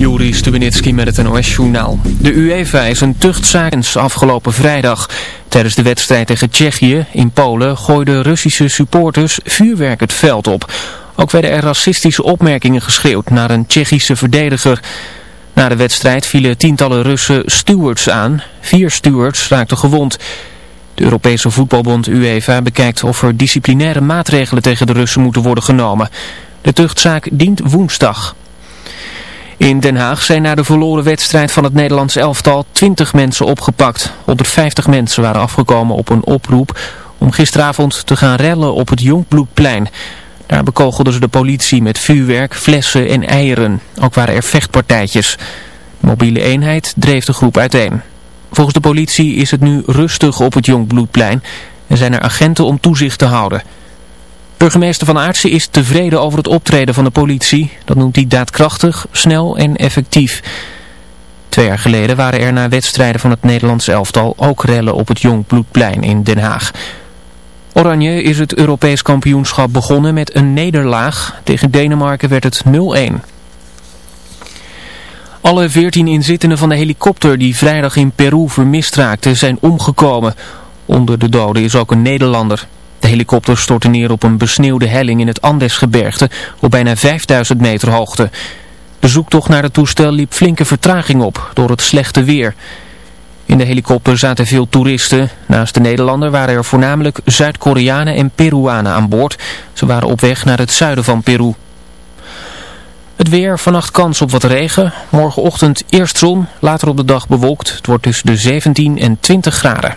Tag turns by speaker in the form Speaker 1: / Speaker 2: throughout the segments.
Speaker 1: Juri Stubenitski met het NOS-journaal. De UEFA is een tuchtzaak afgelopen vrijdag. Tijdens de wedstrijd tegen Tsjechië in Polen gooiden Russische supporters vuurwerk het veld op. Ook werden er racistische opmerkingen geschreeuwd naar een Tsjechische verdediger. Na de wedstrijd vielen tientallen Russen stewards aan. Vier stewards raakten gewond. De Europese voetbalbond UEFA bekijkt of er disciplinaire maatregelen tegen de Russen moeten worden genomen. De tuchtzaak dient woensdag. In Den Haag zijn na de verloren wedstrijd van het Nederlands elftal 20 mensen opgepakt. 150 mensen waren afgekomen op een oproep om gisteravond te gaan rellen op het Jongbloedplein. Daar bekogelden ze de politie met vuurwerk, flessen en eieren. Ook waren er vechtpartijtjes. De mobiele eenheid dreef de groep uiteen. Volgens de politie is het nu rustig op het Jongbloedplein en zijn er agenten om toezicht te houden. Burgemeester Van Aartsen is tevreden over het optreden van de politie. Dat noemt hij daadkrachtig, snel en effectief. Twee jaar geleden waren er na wedstrijden van het Nederlandse elftal ook rellen op het Jongbloedplein in Den Haag. Oranje is het Europees kampioenschap begonnen met een nederlaag. Tegen Denemarken werd het 0-1. Alle veertien inzittenden van de helikopter die vrijdag in Peru vermist raakten zijn omgekomen. Onder de doden is ook een Nederlander. De helikopter stortte neer op een besneeuwde helling in het Andesgebergte op bijna 5000 meter hoogte. De zoektocht naar het toestel liep flinke vertraging op door het slechte weer. In de helikopter zaten veel toeristen. Naast de Nederlander waren er voornamelijk Zuid-Koreanen en Peruanen aan boord. Ze waren op weg naar het zuiden van Peru. Het weer, vannacht kans op wat regen. Morgenochtend eerst zon, later op de dag bewolkt. Het wordt tussen de 17 en 20 graden.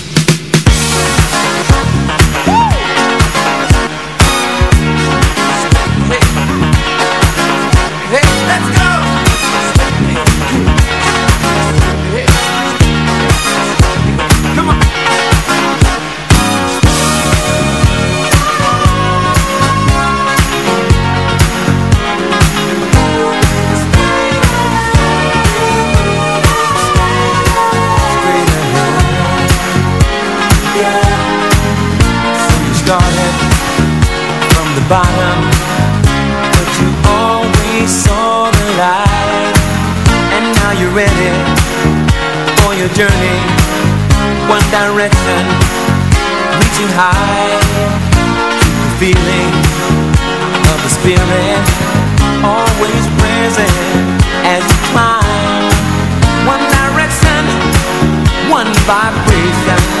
Speaker 2: Journey One direction Reaching high. The feeling Of the spirit Always present As you climb. One direction One vibration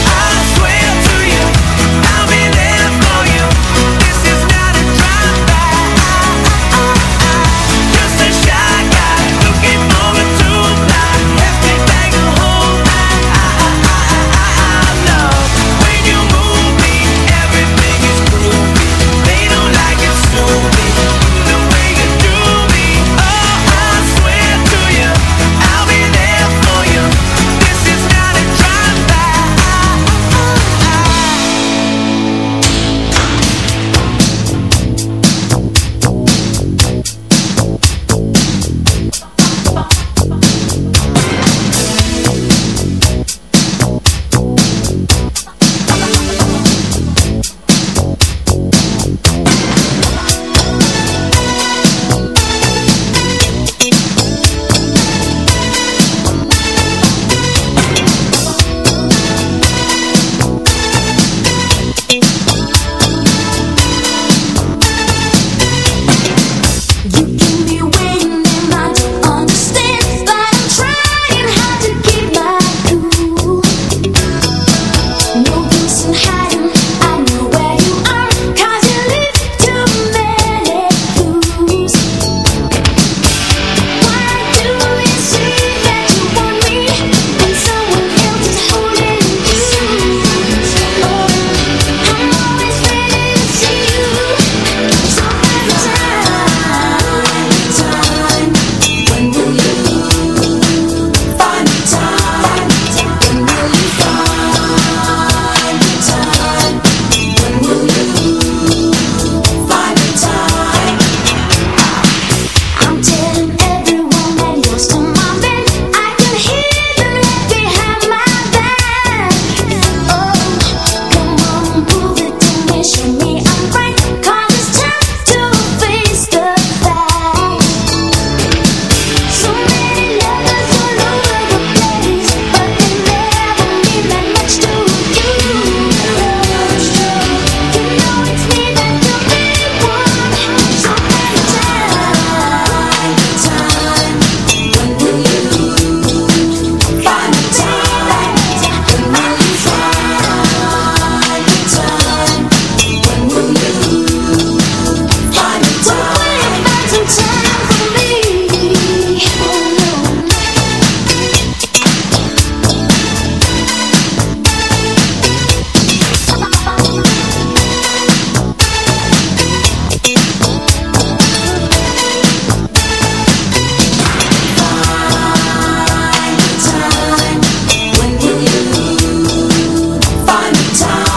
Speaker 3: funny time.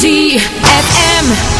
Speaker 3: ZFM.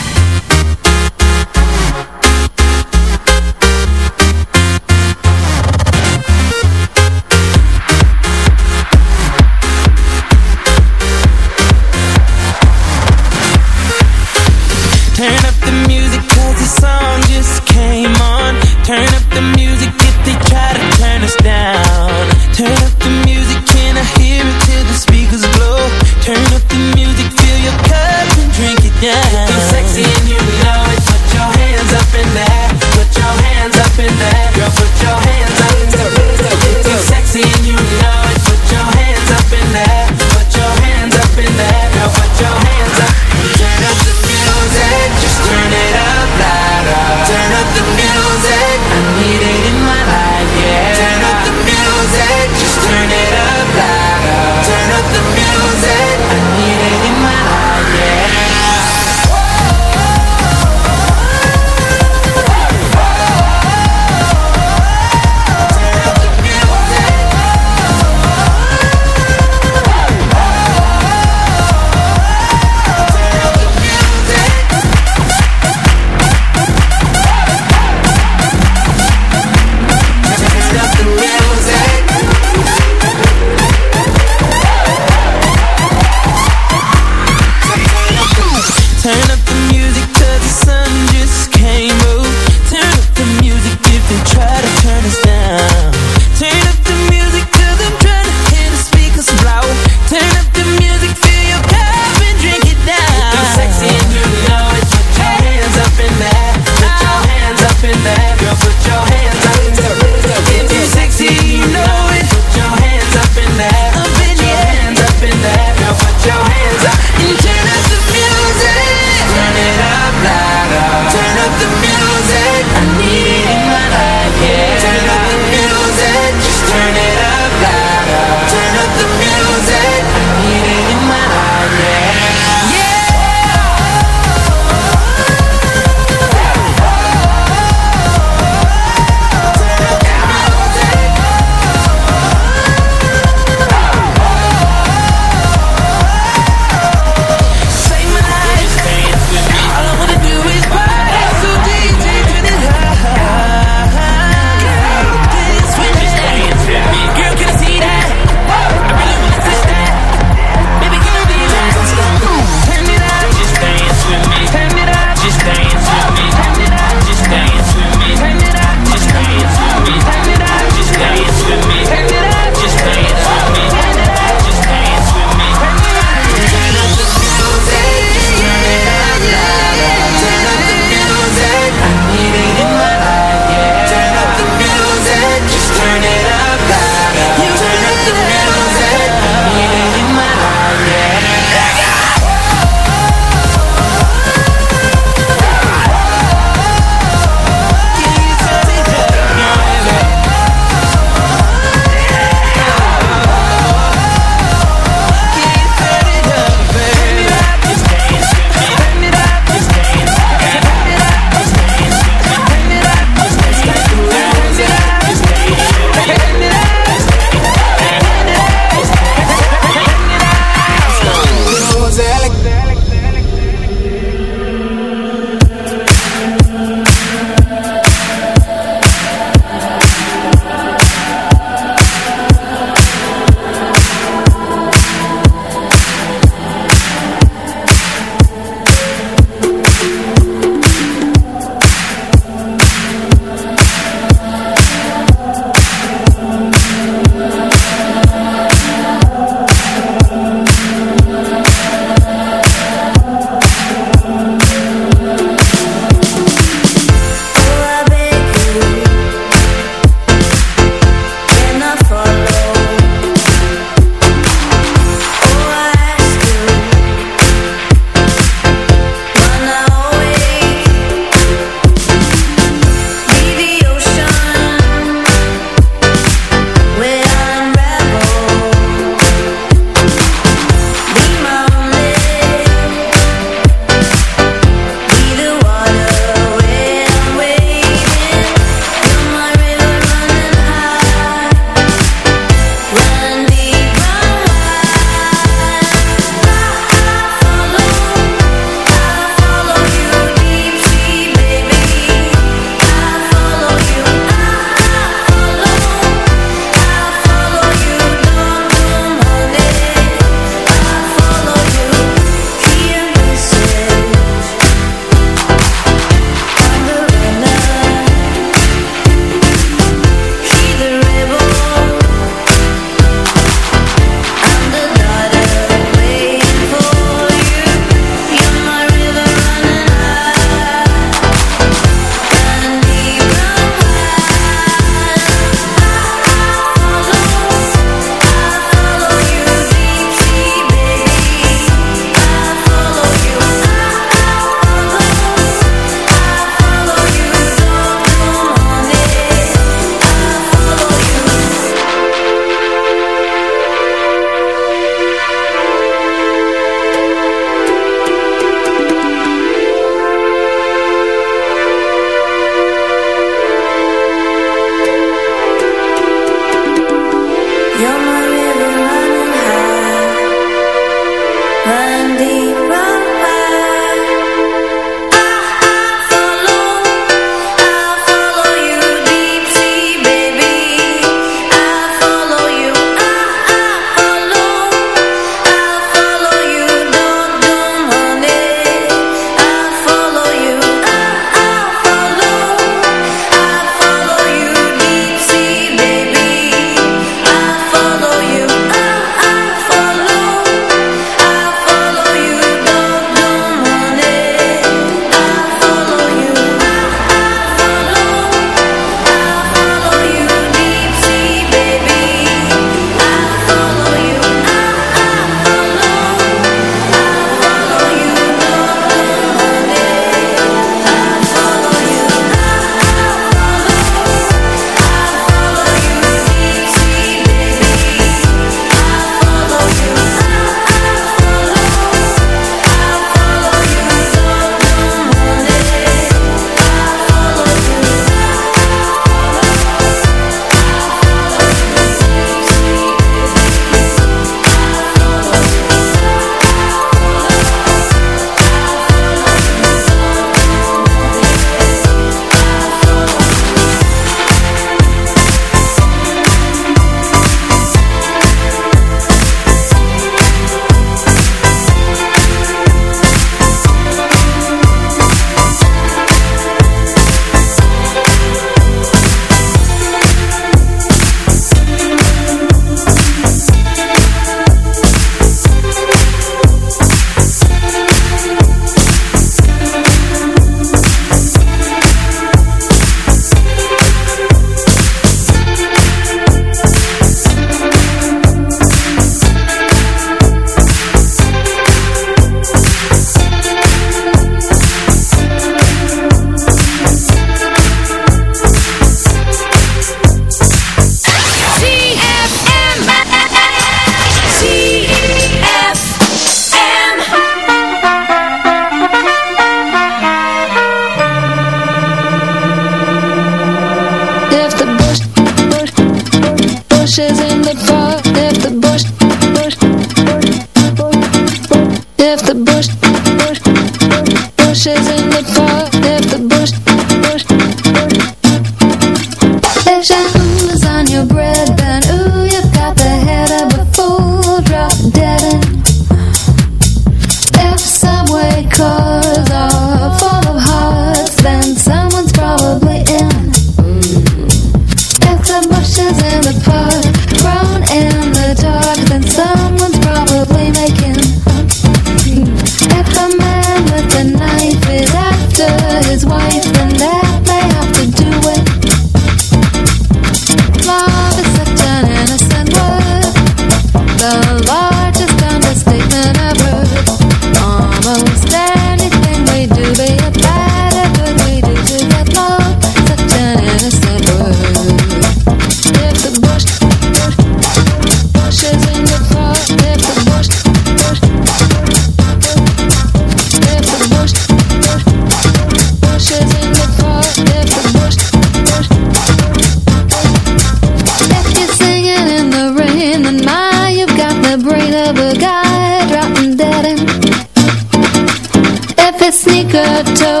Speaker 4: tiptoe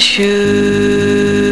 Speaker 4: shoes.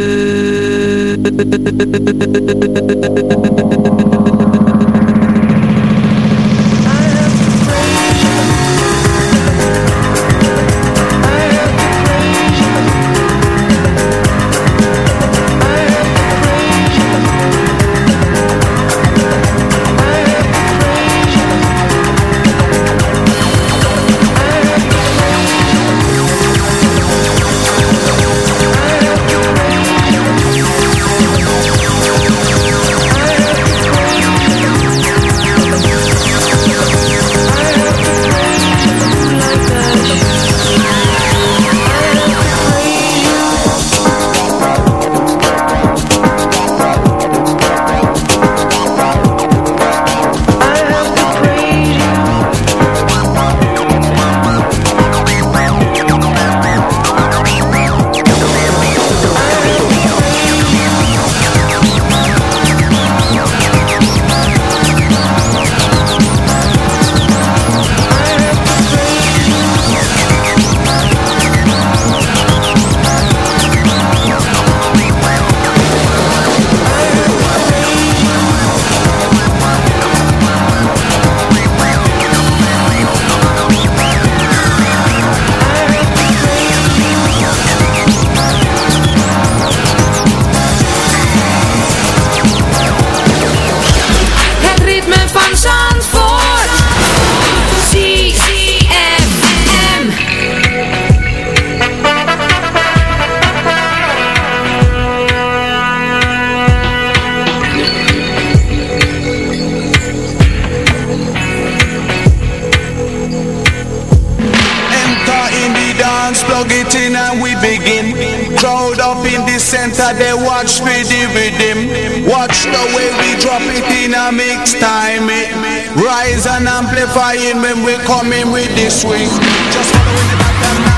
Speaker 4: selector, they watch me dividend. Watch the way we drop it in a mix time. It rise and amplifying when we coming with this swing. Just following the pattern.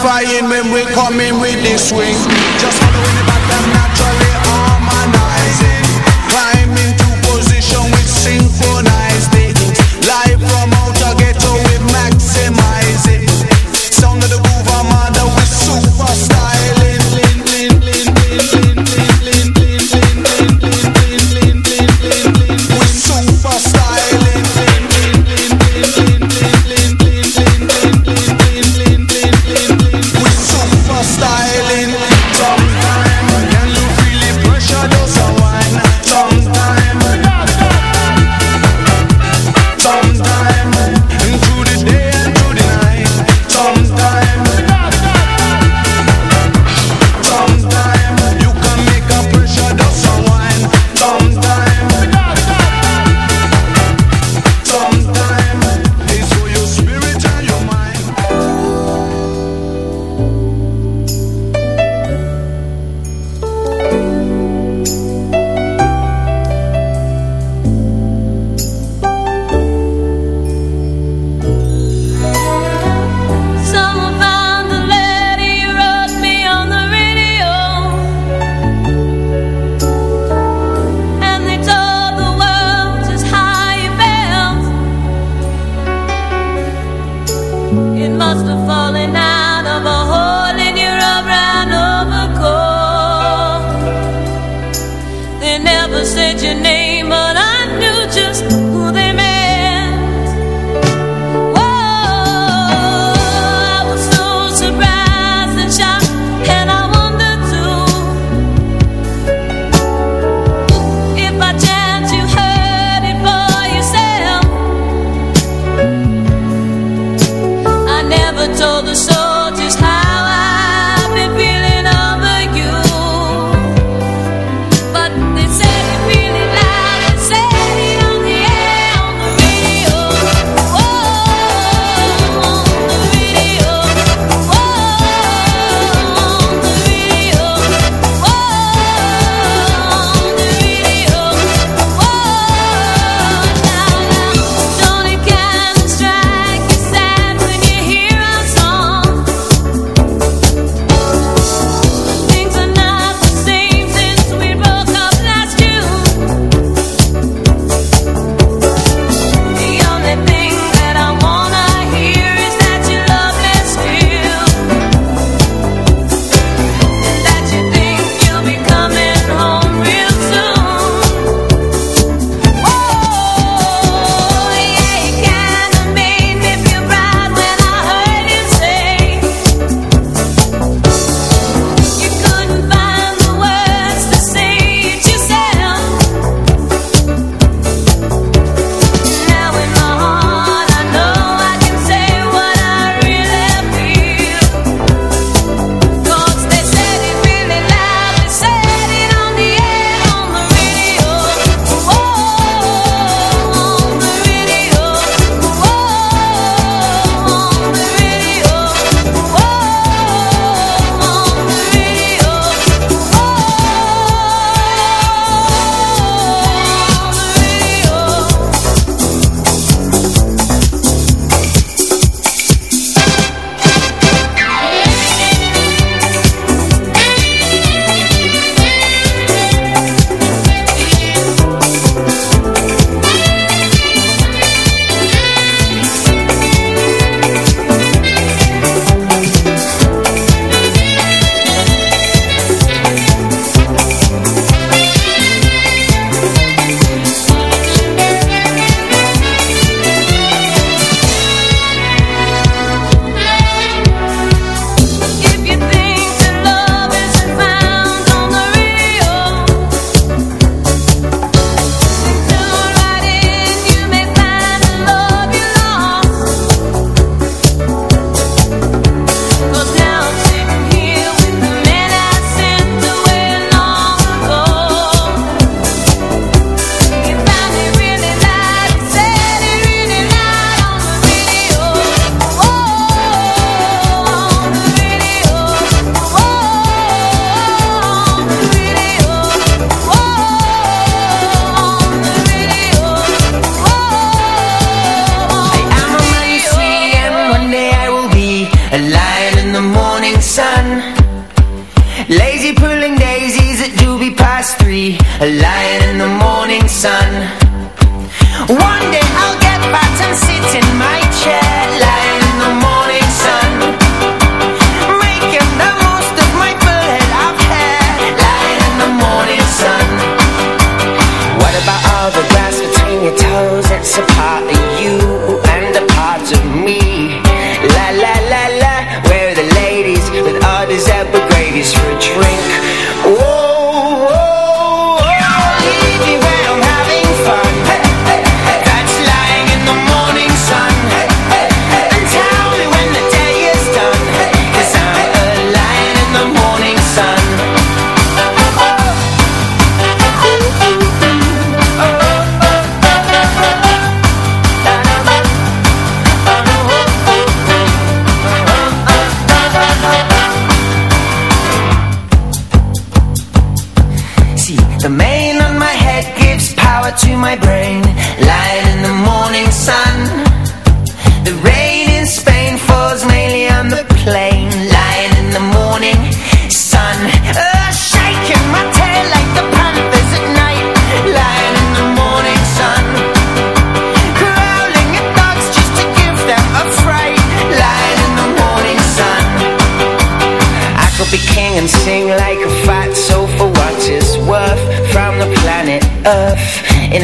Speaker 4: terrifying when we're in with this swing. you.